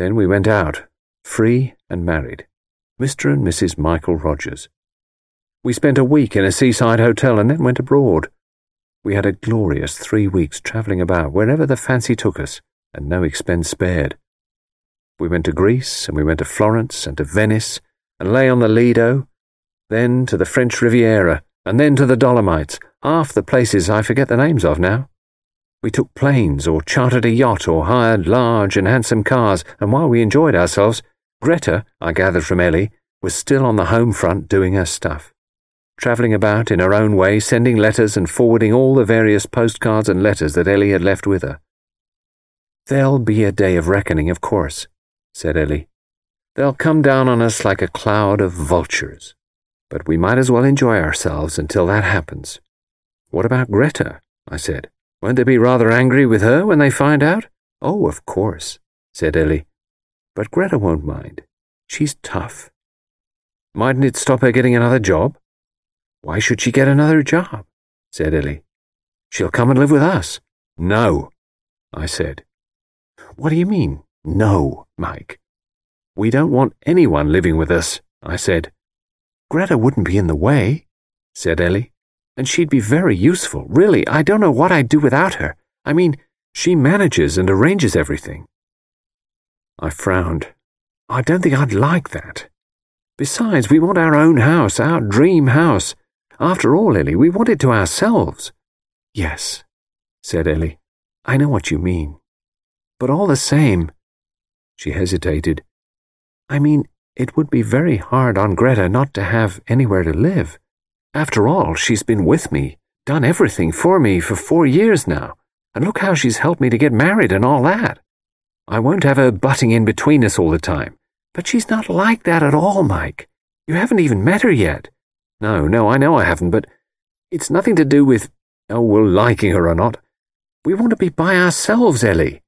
Then we went out, free and married, Mr. and Mrs. Michael Rogers. We spent a week in a seaside hotel and then went abroad. We had a glorious three weeks travelling about wherever the fancy took us, and no expense spared. We went to Greece, and we went to Florence, and to Venice, and lay on the Lido, then to the French Riviera, and then to the Dolomites, half the places I forget the names of now. We took planes, or chartered a yacht, or hired large and handsome cars, and while we enjoyed ourselves, Greta, I gathered from Ellie, was still on the home front doing her stuff travelling about in her own way, sending letters and forwarding all the various postcards and letters that Ellie had left with her. There'll be a day of reckoning, of course, said Ellie. They'll come down on us like a cloud of vultures. But we might as well enjoy ourselves until that happens. What about Greta? I said. Won't they be rather angry with her when they find out? Oh, of course, said Ellie. But Greta won't mind. She's tough. Mightn't it stop her getting another job? Why should she get another job? said Ellie. She'll come and live with us. No, I said. What do you mean, no, Mike? We don't want anyone living with us, I said. Greta wouldn't be in the way, said Ellie. And she'd be very useful. Really, I don't know what I'd do without her. I mean, she manages and arranges everything. I frowned. I don't think I'd like that. Besides, we want our own house, our dream house. After all, Ellie, we want it to ourselves. Yes, said Ellie. I know what you mean. But all the same, she hesitated. I mean, it would be very hard on Greta not to have anywhere to live. After all, she's been with me, done everything for me for four years now, and look how she's helped me to get married and all that. I won't have her butting in between us all the time. But she's not like that at all, Mike. You haven't even met her yet. No, no, I know I haven't, but it's nothing to do with, oh, well, liking her or not. We want to be by ourselves, Ellie.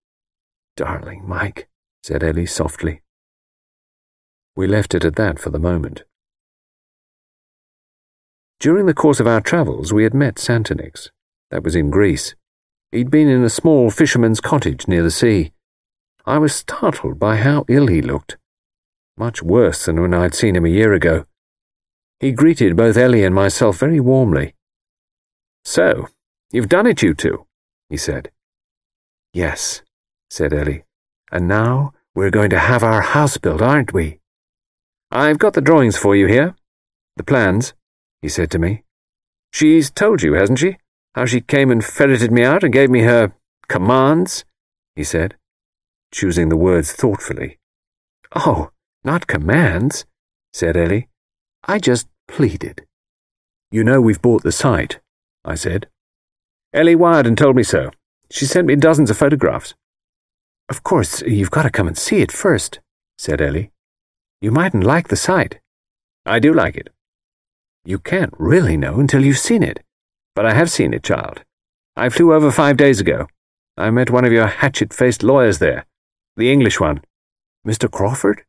Darling Mike, said Ellie softly. We left it at that for the moment. During the course of our travels, we had met Santonix. That was in Greece. He'd been in a small fisherman's cottage near the sea. I was startled by how ill he looked. Much worse than when I'd seen him a year ago. He greeted both Ellie and myself very warmly. So, you've done it, you two, he said. Yes, said Ellie. And now we're going to have our house built, aren't we? I've got the drawings for you here. The plans, he said to me. She's told you, hasn't she? How she came and ferreted me out and gave me her commands, he said, choosing the words thoughtfully. Oh, not commands, said Ellie. I just pleaded. You know we've bought the site, I said. Ellie wired and told me so. She sent me dozens of photographs. Of course, you've got to come and see it first, said Ellie. You mightn't like the site. I do like it. You can't really know until you've seen it. But I have seen it, child. I flew over five days ago. I met one of your hatchet faced lawyers there. The English one. Mr. Crawford?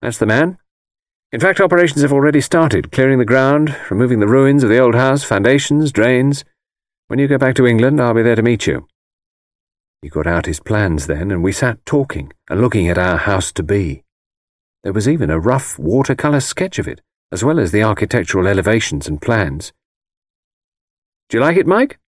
That's the man. In fact, operations have already started, clearing the ground, removing the ruins of the old house, foundations, drains. When you go back to England, I'll be there to meet you. He got out his plans then, and we sat talking and looking at our house to be. There was even a rough watercolour sketch of it, as well as the architectural elevations and plans. Do you like it, Mike?